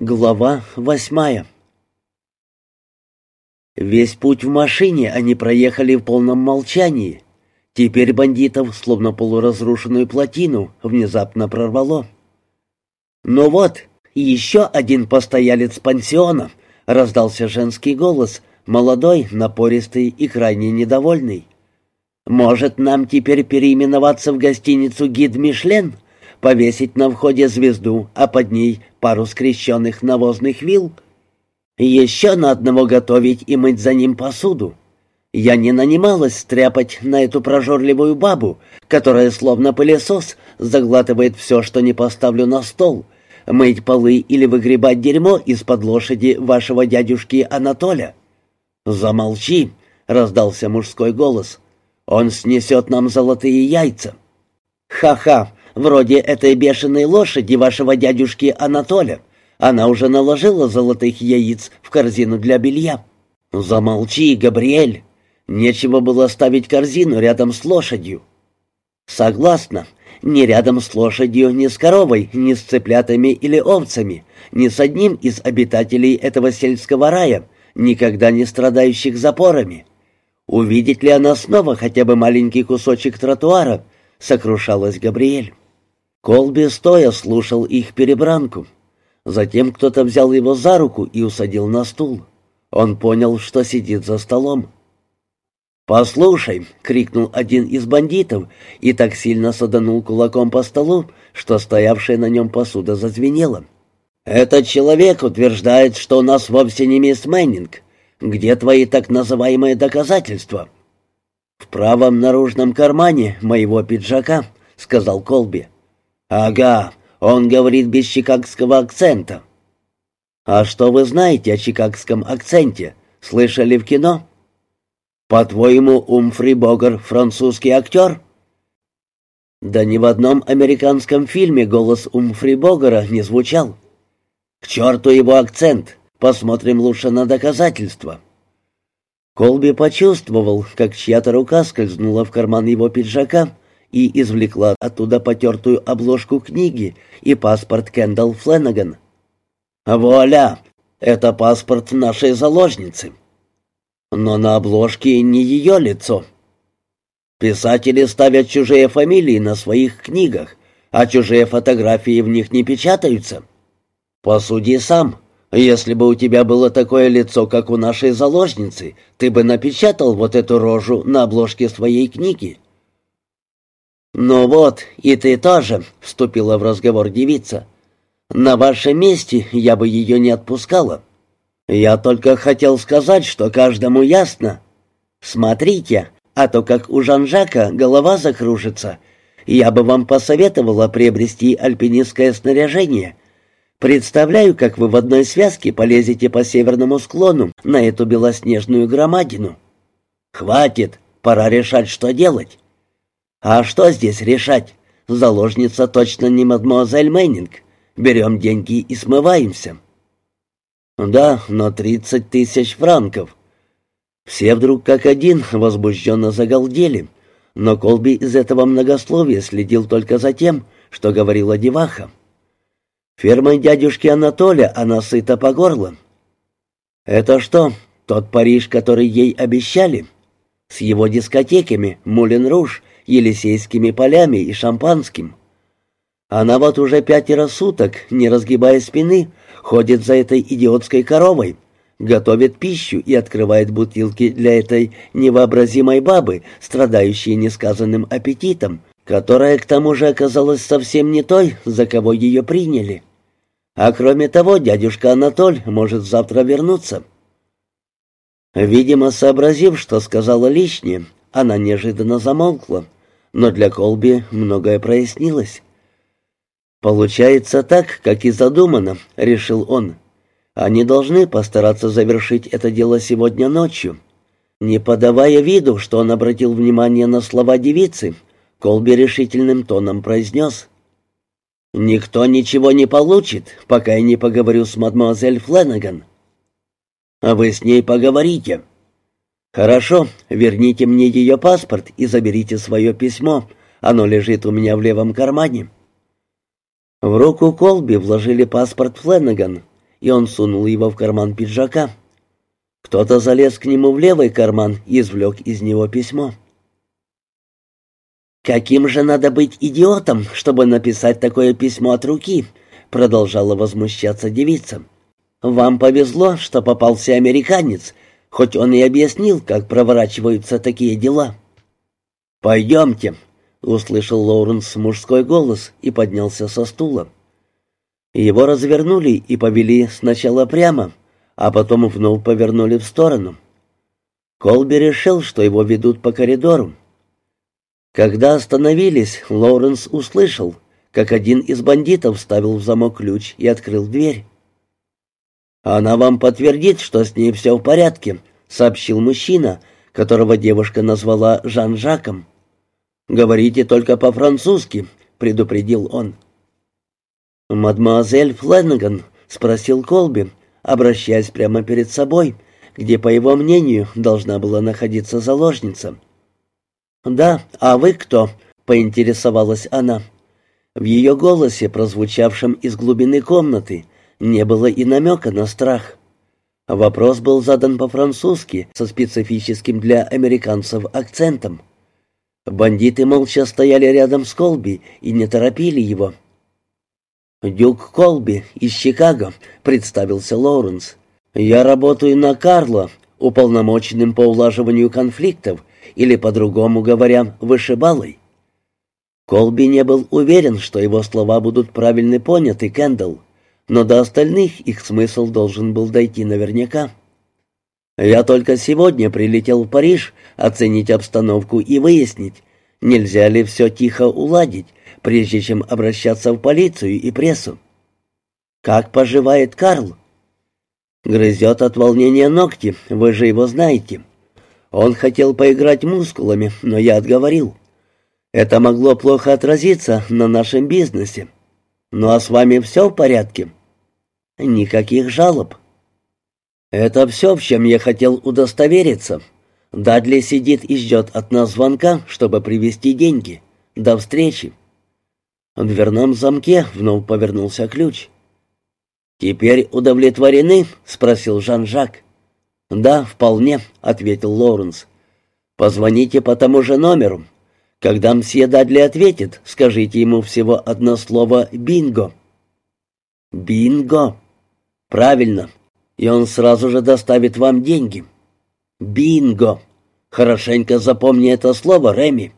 Глава восьмая Весь путь в машине они проехали в полном молчании. Теперь бандитов, словно полуразрушенную плотину, внезапно прорвало. «Ну вот, еще один постоялец пансиона», — раздался женский голос, молодой, напористый и крайне недовольный. «Может, нам теперь переименоваться в гостиницу «Гид Мишлен»?» повесить на входе звезду, а под ней пару скрещенных навозных вил. Еще на одного готовить и мыть за ним посуду. Я не нанималась стряпать на эту прожорливую бабу, которая словно пылесос заглатывает все, что не поставлю на стол, мыть полы или выгребать дерьмо из-под лошади вашего дядюшки Анатоля. «Замолчи!» — раздался мужской голос. «Он снесет нам золотые яйца». «Ха-ха! Вроде этой бешеной лошади вашего дядюшки Анатоля. Она уже наложила золотых яиц в корзину для белья». «Замолчи, Габриэль. Нечего было ставить корзину рядом с лошадью». «Согласна. Ни рядом с лошадью, ни с коровой, ни с цыплятами или овцами, ни с одним из обитателей этого сельского рая, никогда не страдающих запорами. Увидит ли она снова хотя бы маленький кусочек тротуара?» — сокрушалась Габриэль. Колби стоя слушал их перебранку. Затем кто-то взял его за руку и усадил на стул. Он понял, что сидит за столом. «Послушай!» — крикнул один из бандитов и так сильно саданул кулаком по столу, что стоявшая на нем посуда зазвенела. «Этот человек утверждает, что у нас вовсе не мисс Мэннинг. Где твои так называемые доказательства?» «В правом наружном кармане моего пиджака», — сказал Колби. «Ага, он говорит без чикагского акцента». «А что вы знаете о чикагском акценте? Слышали в кино?» «По-твоему, Умфри Богер французский актер?» «Да ни в одном американском фильме голос Умфри Богера не звучал. К черту его акцент, посмотрим лучше на доказательства». Колби почувствовал, как чья-то рука скользнула в карман его пиджака и извлекла оттуда потертую обложку книги и паспорт Кендалл Фленнеган. «Вуаля! Это паспорт нашей заложницы!» Но на обложке не ее лицо. Писатели ставят чужие фамилии на своих книгах, а чужие фотографии в них не печатаются. Посуди сам. Если бы у тебя было такое лицо, как у нашей заложницы, ты бы напечатал вот эту рожу на обложке своей книги. «Ну вот, и ты тоже», — вступила в разговор девица. «На вашем месте я бы ее не отпускала. Я только хотел сказать, что каждому ясно. Смотрите, а то как у Жан-Жака голова закружится. Я бы вам посоветовала приобрести альпинистское снаряжение. Представляю, как вы в одной связке полезете по северному склону на эту белоснежную громадину. Хватит, пора решать, что делать». «А что здесь решать? Заложница точно не мадемуазель Мэннинг. Берем деньги и смываемся». «Да, но тридцать тысяч франков». Все вдруг как один возбужденно загалдели, но Колби из этого многословия следил только за тем, что говорила деваха. Фермой дядюшки Анатолия она сыта по горло. «Это что, тот Париж, который ей обещали?» С его дискотеками, Мулен-Руж Елисейскими полями и шампанским. Она вот уже пятеро суток, не разгибая спины, ходит за этой идиотской коровой, готовит пищу и открывает бутылки для этой невообразимой бабы, страдающей несказанным аппетитом, которая к тому же оказалась совсем не той, за кого ее приняли. А кроме того, дядюшка Анатоль может завтра вернуться. Видимо, сообразив, что сказала лишнее, она неожиданно замолкла но для Колби многое прояснилось. «Получается так, как и задумано», — решил он. «Они должны постараться завершить это дело сегодня ночью». Не подавая виду, что он обратил внимание на слова девицы, Колби решительным тоном произнес. «Никто ничего не получит, пока я не поговорю с мадемуазель Фленнеган». «А вы с ней поговорите», «Хорошо, верните мне ее паспорт и заберите свое письмо. Оно лежит у меня в левом кармане». В руку Колби вложили паспорт Фленнеган, и он сунул его в карман пиджака. Кто-то залез к нему в левый карман и извлек из него письмо. «Каким же надо быть идиотом, чтобы написать такое письмо от руки?» продолжала возмущаться девица. «Вам повезло, что попался американец, хоть он и объяснил, как проворачиваются такие дела». «Пойдемте», — услышал Лоуренс мужской голос и поднялся со стула. Его развернули и повели сначала прямо, а потом вновь повернули в сторону. Колби решил, что его ведут по коридору. Когда остановились, Лоуренс услышал, как один из бандитов вставил в замок ключ и открыл дверь. «Она вам подтвердит, что с ней все в порядке», — сообщил мужчина, которого девушка назвала Жан-Жаком. «Говорите только по-французски», — предупредил он. «Мадемуазель Фленнеган?» — спросил Колби, обращаясь прямо перед собой, где, по его мнению, должна была находиться заложница. «Да, а вы кто?» — поинтересовалась она. В ее голосе, прозвучавшем из глубины комнаты, не было и намека на страх. Вопрос был задан по-французски, со специфическим для американцев акцентом. Бандиты молча стояли рядом с Колби и не торопили его. «Дюк Колби из Чикаго», — представился Лоуренс. «Я работаю на Карло, уполномоченным по улаживанию конфликтов, или, по-другому говоря, вышибалой». Колби не был уверен, что его слова будут правильно поняты Кэндалл, но до остальных их смысл должен был дойти наверняка. «Я только сегодня прилетел в Париж оценить обстановку и выяснить, нельзя ли все тихо уладить, прежде чем обращаться в полицию и прессу. Как поживает Карл? Грызет от волнения ногти, вы же его знаете. Он хотел поиграть мускулами, но я отговорил. Это могло плохо отразиться на нашем бизнесе. Ну а с вами все в порядке? Никаких жалоб. Это все, в чем я хотел удостовериться. Дадли сидит и ждет от нас звонка, чтобы привезти деньги. До встречи. В дверном замке вновь повернулся ключ. «Теперь удовлетворены?» — спросил Жан-Жак. «Да, вполне», — ответил Лоуренс. «Позвоните по тому же номеру. Когда мсье Дадли ответит, скажите ему всего одно слово «бинго». «Бинго?» «Правильно и он сразу же доставит вам деньги. Бинго! Хорошенько запомни это слово, Реми.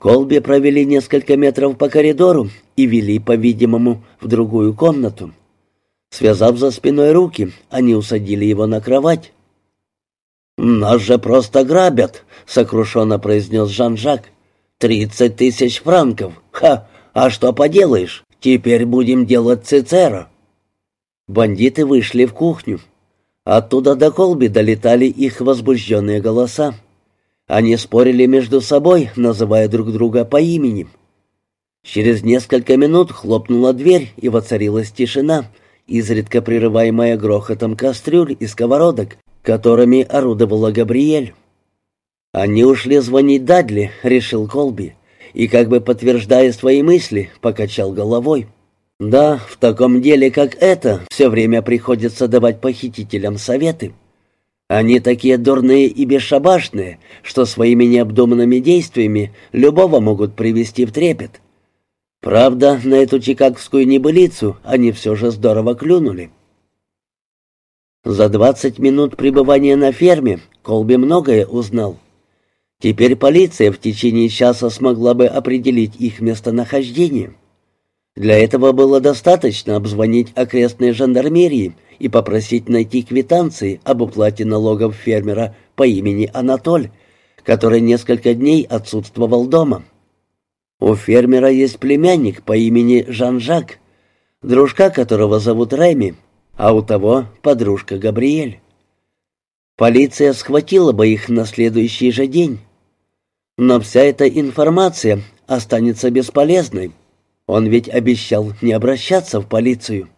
Колби провели несколько метров по коридору и вели, по-видимому, в другую комнату. Связав за спиной руки, они усадили его на кровать. «Нас же просто грабят», — сокрушенно произнес Жан-Жак. «Тридцать тысяч франков! Ха! А что поделаешь? Теперь будем делать цицеро». Бандиты вышли в кухню. Оттуда до Колби долетали их возбужденные голоса. Они спорили между собой, называя друг друга по имени. Через несколько минут хлопнула дверь, и воцарилась тишина, изредка прерываемая грохотом кастрюль и сковородок, которыми орудовала Габриэль. «Они ушли звонить Дадли», — решил Колби, и, как бы подтверждая свои мысли, покачал головой. Да, в таком деле, как это, все время приходится давать похитителям советы. Они такие дурные и бесшабашные, что своими необдуманными действиями любого могут привести в трепет. Правда, на эту чикагскую небылицу они все же здорово клюнули. За двадцать минут пребывания на ферме Колби многое узнал. Теперь полиция в течение часа смогла бы определить их местонахождение. Для этого было достаточно обзвонить окрестные жандармерии и попросить найти квитанции об уплате налогов фермера по имени Анатоль, который несколько дней отсутствовал дома. У фермера есть племянник по имени Жан-Жак, дружка которого зовут Реми, а у того подружка Габриэль. Полиция схватила бы их на следующий же день. Но вся эта информация останется бесполезной. Он ведь обещал не обращаться в полицию.